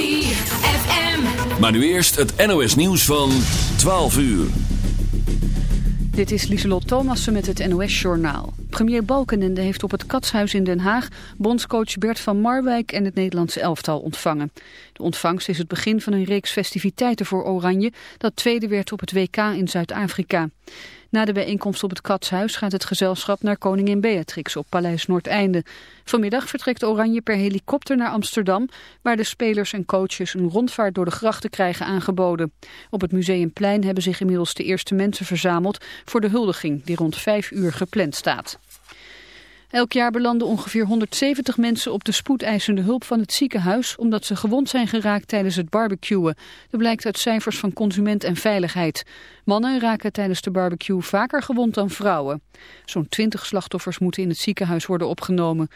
ZFM. Maar nu eerst het NOS nieuws van 12 uur. Dit is Lieselot Thomassen met het NOS-journaal. Premier Balkenende heeft op het Katshuis in Den Haag... bondscoach Bert van Marwijk en het Nederlandse elftal ontvangen. De ontvangst is het begin van een reeks festiviteiten voor Oranje... dat tweede werd op het WK in Zuid-Afrika. Na de bijeenkomst op het Katshuis gaat het gezelschap naar koningin Beatrix op Paleis Noordeinde. Vanmiddag vertrekt Oranje per helikopter naar Amsterdam, waar de spelers en coaches een rondvaart door de grachten krijgen aangeboden. Op het Museumplein hebben zich inmiddels de eerste mensen verzameld voor de huldiging die rond vijf uur gepland staat. Elk jaar belanden ongeveer 170 mensen op de spoedeisende hulp van het ziekenhuis omdat ze gewond zijn geraakt tijdens het barbecuen. Dat blijkt uit cijfers van Consument en Veiligheid. Mannen raken tijdens de barbecue vaker gewond dan vrouwen. Zo'n 20 slachtoffers moeten in het ziekenhuis worden opgenomen.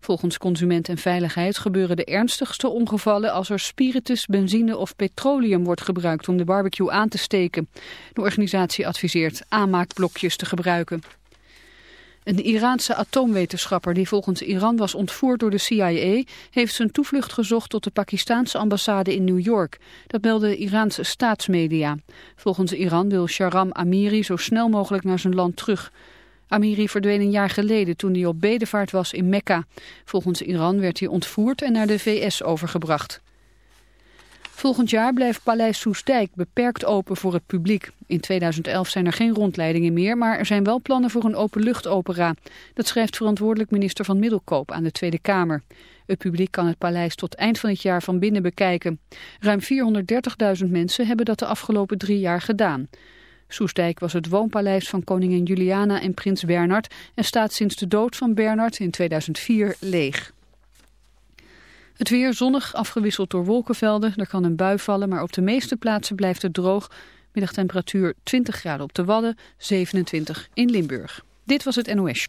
Volgens Consument en Veiligheid gebeuren de ernstigste ongevallen als er spiritus, benzine of petroleum wordt gebruikt om de barbecue aan te steken. De organisatie adviseert aanmaakblokjes te gebruiken. Een Iraanse atoomwetenschapper die volgens Iran was ontvoerd door de CIA... heeft zijn toevlucht gezocht tot de Pakistanse ambassade in New York. Dat melden Iraanse staatsmedia. Volgens Iran wil Sharam Amiri zo snel mogelijk naar zijn land terug. Amiri verdween een jaar geleden toen hij op bedevaart was in Mekka. Volgens Iran werd hij ontvoerd en naar de VS overgebracht. Volgend jaar blijft Paleis Soestdijk beperkt open voor het publiek. In 2011 zijn er geen rondleidingen meer, maar er zijn wel plannen voor een openluchtopera. Dat schrijft verantwoordelijk minister van Middelkoop aan de Tweede Kamer. Het publiek kan het paleis tot eind van het jaar van binnen bekijken. Ruim 430.000 mensen hebben dat de afgelopen drie jaar gedaan. Soestdijk was het woonpaleis van koningin Juliana en prins Bernard... en staat sinds de dood van Bernard in 2004 leeg. Het weer zonnig, afgewisseld door wolkenvelden. Er kan een bui vallen, maar op de meeste plaatsen blijft het droog. Middagtemperatuur 20 graden op de Wadden, 27 in Limburg. Dit was het NOS.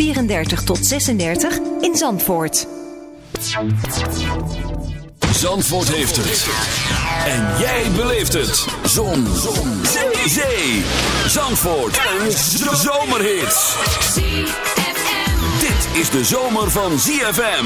34 tot 36 in Zandvoort. Zandvoort heeft het. En jij beleeft het. Zon. Zon. Zee. Zee. Zandvoort. Een zomerhit. Dit is de zomer van ZFM.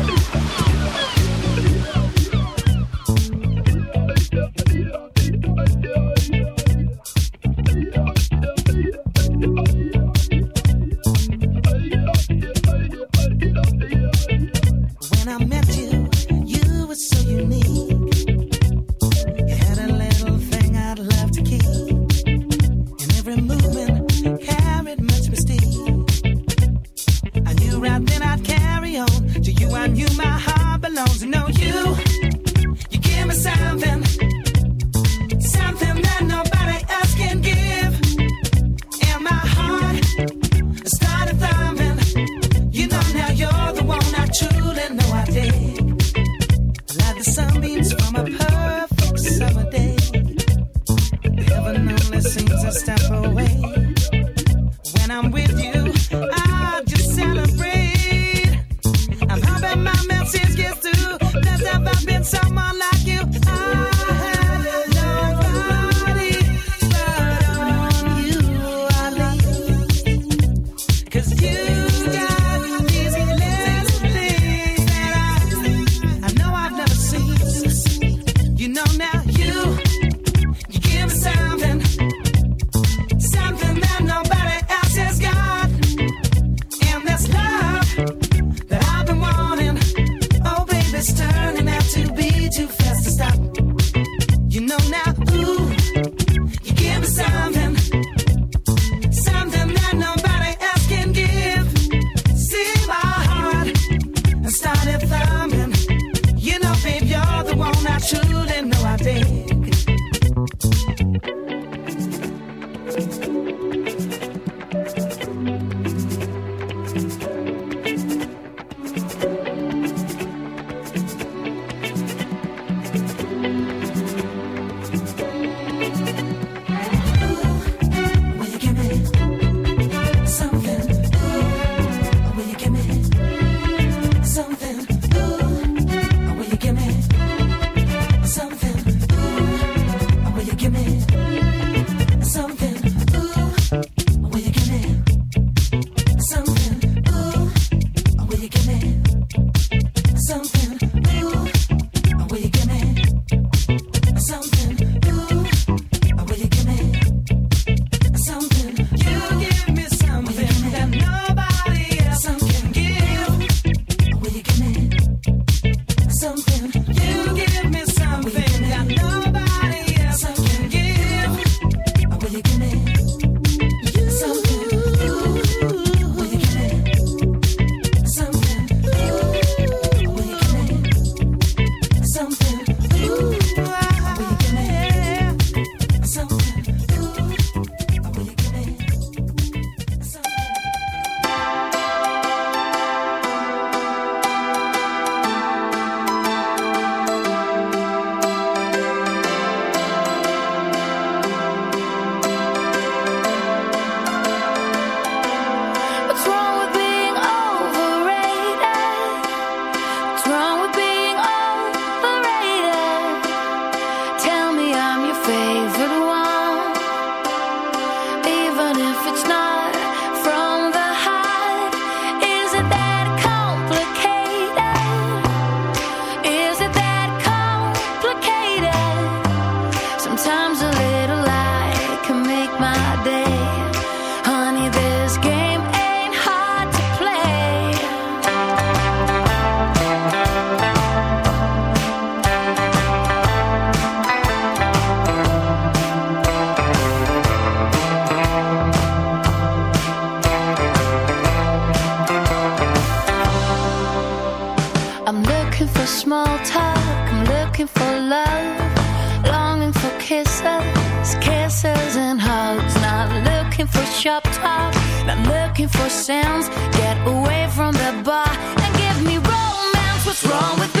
Sometimes stop. Not looking for sounds. Get away from the bar and give me romance. What's wrong with me?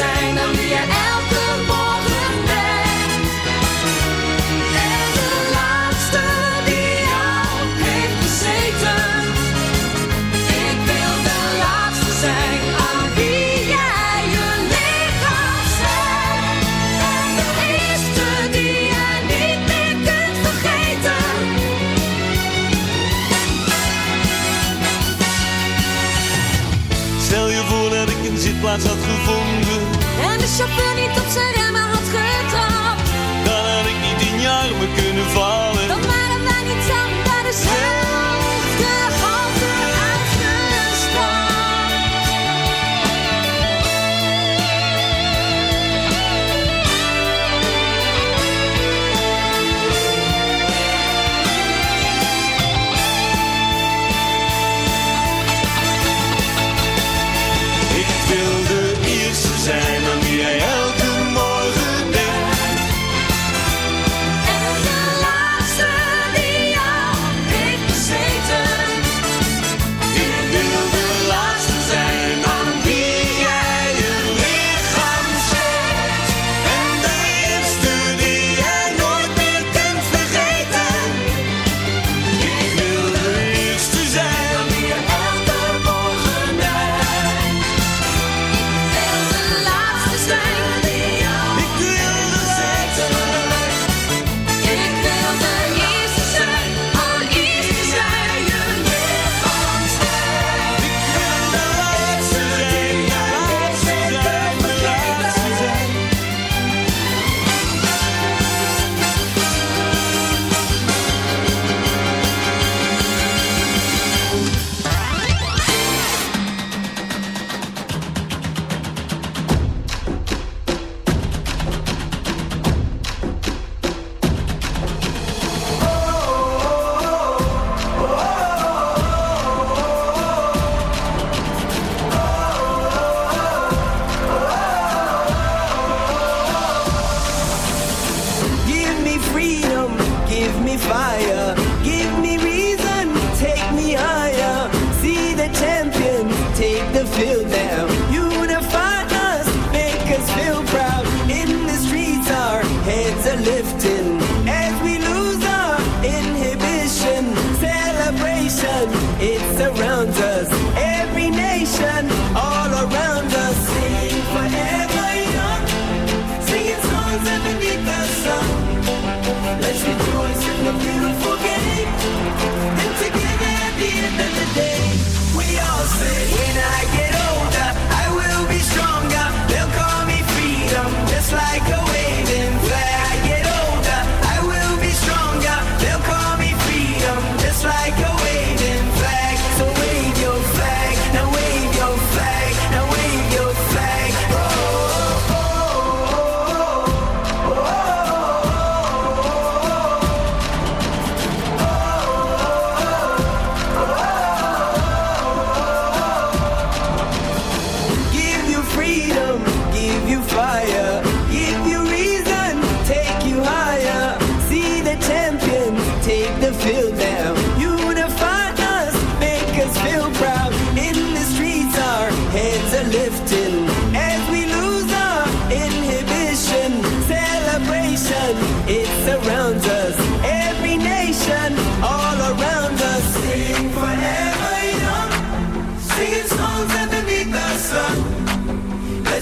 zijn dan wie je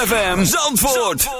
ZFM Zandvoort.